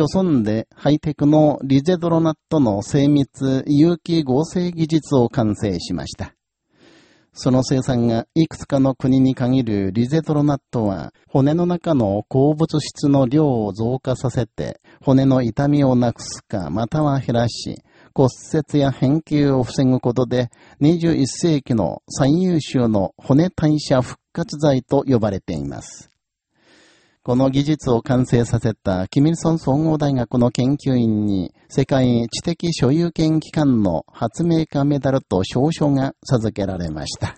著村でハイテクのリゼドロナットの精密有機合成技術を完成しました。その生産がいくつかの国に限るリゼトロナットは、骨の中の鉱物質の量を増加させて、骨の痛みをなくすか、または減らし、骨折や変形を防ぐことで、21世紀の最優秀の骨代謝復活剤と呼ばれています。この技術を完成させたキミルソン総合大学の研究員に世界知的所有権機関の発明家メダルと証書が授けられました。